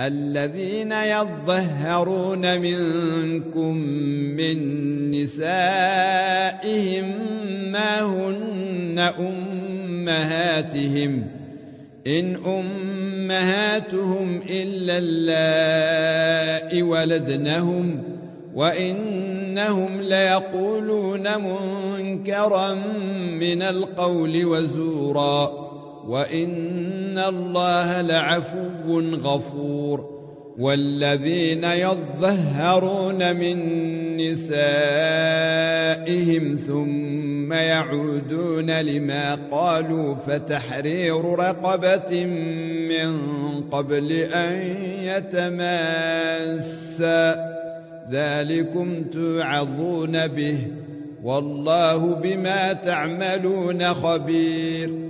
الذين يظهرون منكم من نسائهم ما هن أمهاتهم إن أمهاتهم إلا اللائي ولدنهم وإنهم ليقولون منكرا من القول وزورا. وإن الله لعفو غفور والذين يظهرون من نسائهم ثم يعودون لما قالوا فتحرير رقبة من قبل أن يتماسا ذلكم توعظون به والله بما تعملون خبير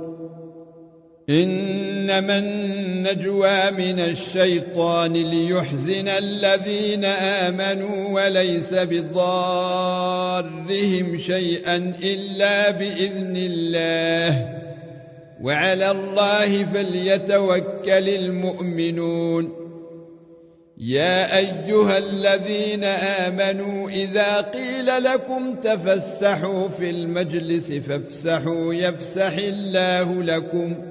إنما النجوى من الشيطان ليحزن الذين آمنوا وليس بضارهم شيئا إلا بإذن الله. وعلى الله فليتوكل المؤمنون. يا أيها الذين آمنوا إذا قيل لكم تفسحوا في المجلس فافسحوا يفسح الله لكم.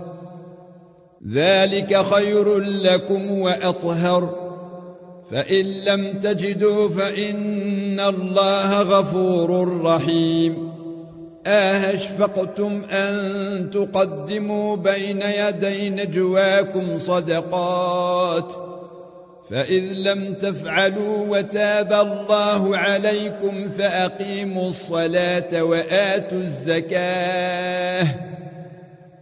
ذلك خير لكم وأطهر. فإن لم تجدوا فإن الله غفور رحيم. اهشفقتم أن تقدموا بين يدي نجواكم صدقات. فإذ لم تفعلوا وتاب الله عليكم فأقيموا الصلاة وآتوا الزكاة.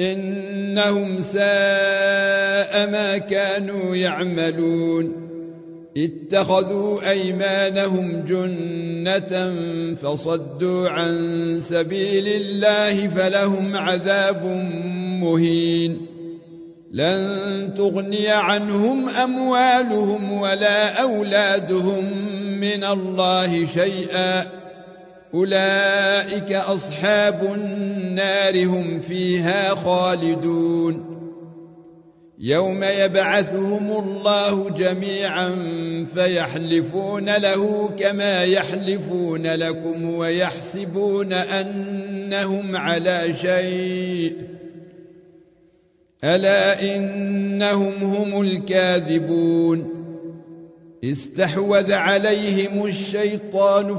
إنهم ساء ما كانوا يعملون. اتخذوا أيمانهم جنة فصدوا عن سبيل الله فلهم عذاب مهين. لن تغني عنهم أموالهم ولا أولادهم من الله شيئا. أولئك أصحاب النار هم فيها خالدون. يوم يبعثهم الله جميعا فيحلفون له كما يحلفون لكم ويحسبون أنهم على شيء. ألا إنهم هم الكاذبون. استحوذ عليهم الشيطان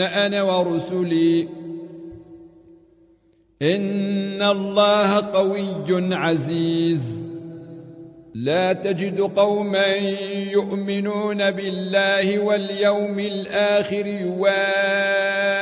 أنا ورسلي. إن الله قوي عزيز. لا تجد قوما يؤمنون بالله واليوم الآخر يواد